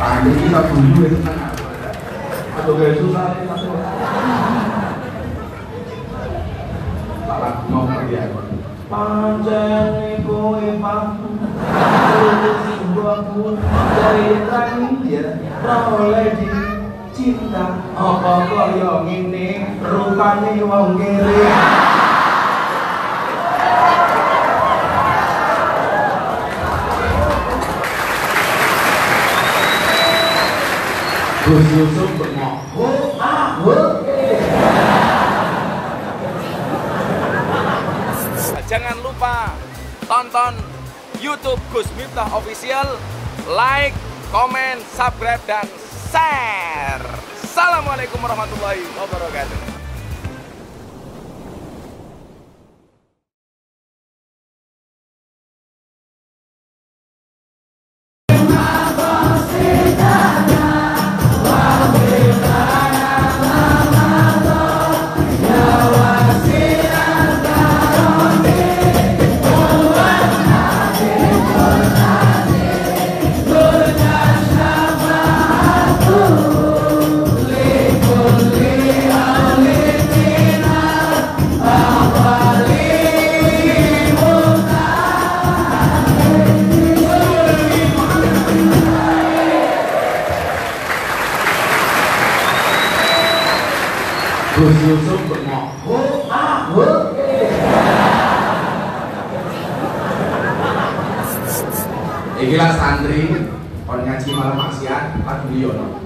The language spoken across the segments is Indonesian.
Tadi kita dulu itu kan Atau gaya susah Salah ngomong dia Pancen iku ipaku Simbahku Dari terakhir Oleh di cinta Apa kaya ngene Rupane wong kere Gus Yusuf bengok Ho ah Jangan lupa tonton YouTube Gus Miftah Official, like, komen, subscribe, dan share. Assalamualaikum warahmatullahi wabarakatuh. Gus Yusuf bengok ah ho Ikilah santri kon ngaji malam maksiat lagu Yono.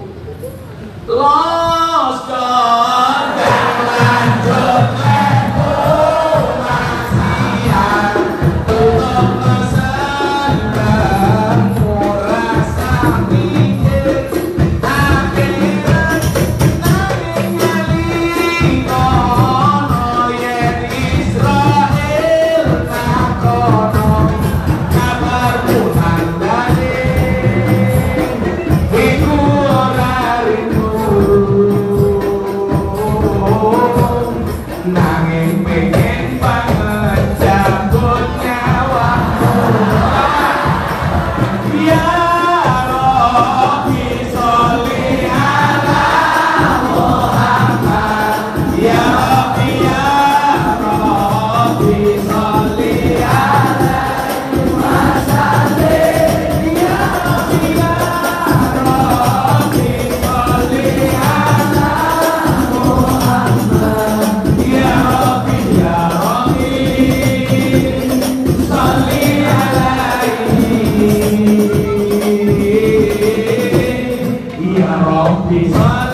Ya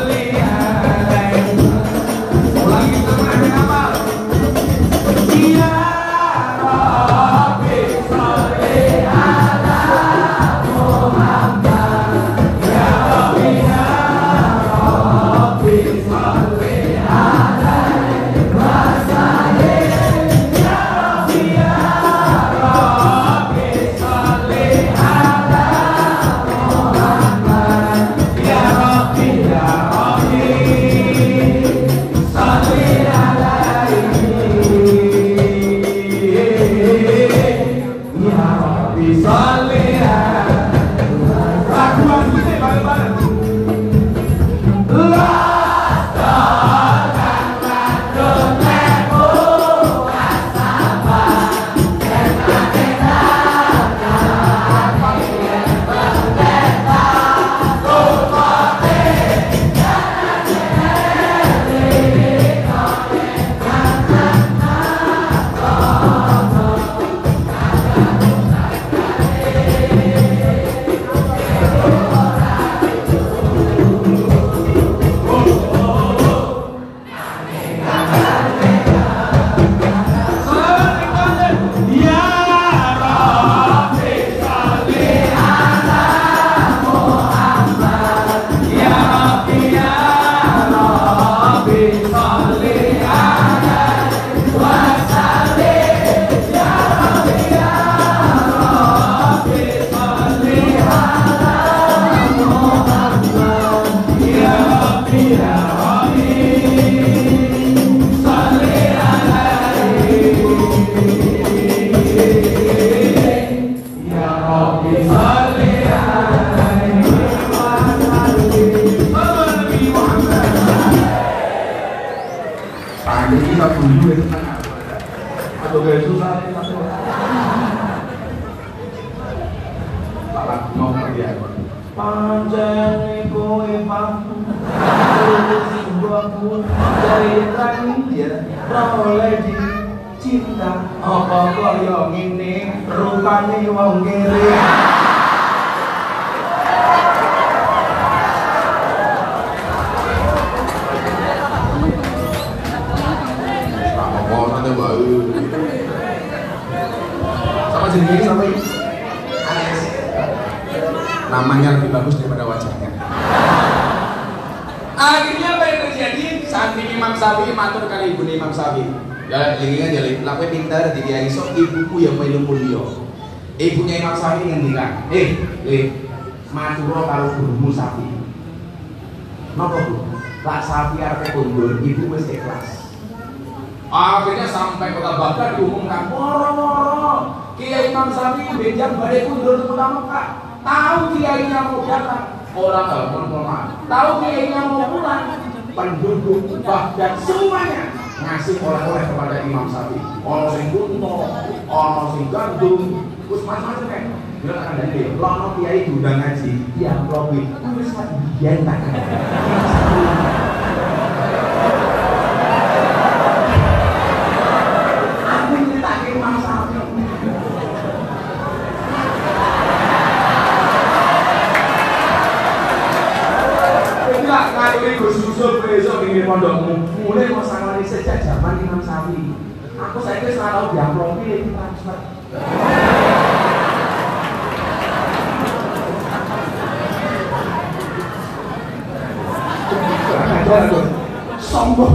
gitu kan atau gaya susah Pak ngomong lagi ya Pancen emang paku Sebuahku dari ya Roleh di cinta Apa kok yang ini, rupanya wong kere Jenis sama. Namanya lebih bagus daripada wajahnya. Akhirnya apa yang terjadi? Santri Imam Syafi'i matur kali ibu Imam Syafi'i. Ya, ini kan jadi lakukan pintar di dia iso ibuku yang melu mulia. Ibunya Imam Syafi'i ngendikan, "Eh, eh, matur karo gurumu Syafi'i." Napa, Bu? Lak Syafi'i arep kondur, ibu wis ikhlas. Akhirnya sampai kota Baghdad diumumkan, moro-moro Kiai Imam Syafi'i benjang badai kundur utama Mekah. Tahu kiainya mau datang, orang telepon mohon Tahu kiainya mau pulang, penduduk Baghdad semuanya ngasih oleh-oleh kepada Imam Syafi'i. Ono sing kunto, ono sing gandum, terus macam-macam kan. Dia akan dari lono kiai diundang ngaji, dia amplopin, wis kan tak. Pinggir pondokmu. Mulai sangani sejak zaman Imam Syafi'i. Aku saya ora tau diamplopi iki transfer. Sombong.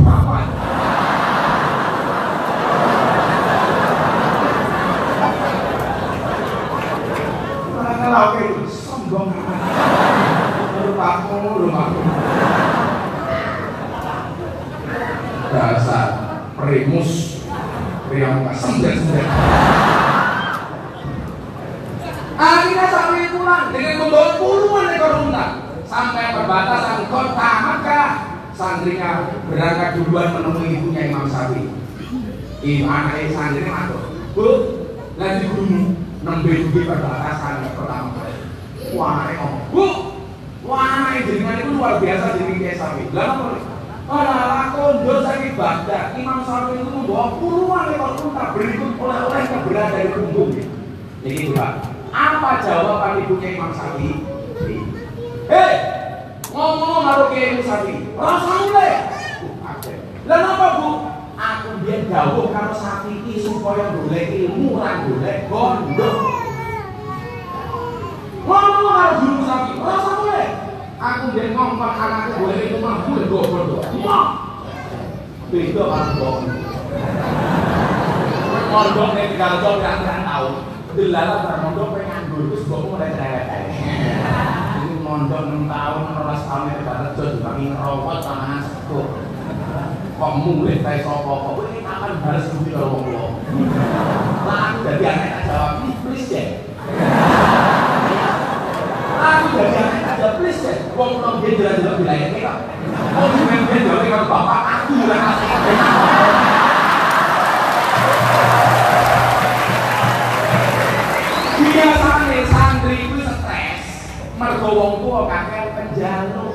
Kalau oke, sombong. Rumahmu, rumahmu. Primus, pria muka sendet-sendet. Akhirnya sampai pulang dengan membawa puluhan ekor unta sampai perbatasan kota Makkah. Santrinya berangkat duluan menemui ibunya Imam Syafi'i. Ibu anaknya santri matur, Bu, lagi gunung nembe dugi perbatasan kota Makkah. Wah, Bu, wah jenengan itu luar biasa jadi Kiai Syafi'i. Lah apa? Alah, kondo sakit Baghdad. Imam itu membawa puluhan ekor unta berikut oleh-oleh yang berat dari punggungnya. Jadi itu Pak. Apa jawaban ibunya Imam Syafi'i? Hei, ngomong karo Kiai Syafi'i. Rasa mulai. Lah napa Bu? Aku biyen dawuh karo Syafi'i supaya golek ilmu ora golek gondok. Ngomong karo guru Syafi'i. Rasa mulai. Aku biyen ngomong anakku golek ilmu mah golek gondok. Mah. Beda karo gondok. Mondok jauh kan mulai. Ini mondok 6 tahun, 12 tahun itu baru kerja juga ngerokok sama sekut. Kok mulai kok kapan aku dadi anak jawab, "Please, please ya." Aku dadi anak jawab, "Please ya." Biyen jelas-jelas dilayani kok. Bapak aku kasih biasane santri itu stres. Mergo wong tua kakek penjaluk.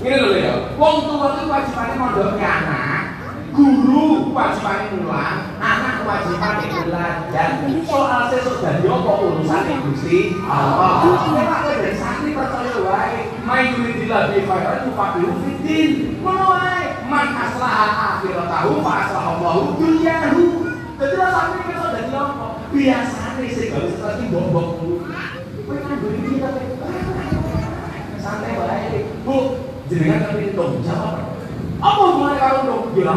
Ini lho ya wong tua itu wajibane mondoknya anak guru wajibane mulang anak wajibane belajar soal sesuk dadi apa? Urusan Gusti Allah. Aku dari santri percaya wae. Main yuridillah bi khairan yufaqihu fiddin ngono wae man aslaha akhiratahu fa aslaha Allahu dunyahu dadi lah santri kesok dadi apa biasane sing gawe stres iki mbok-mbok kowe kan duwe iki tapi santai wae bu jenengan tapi tong jawab apa hubungannya karo dong? Ya.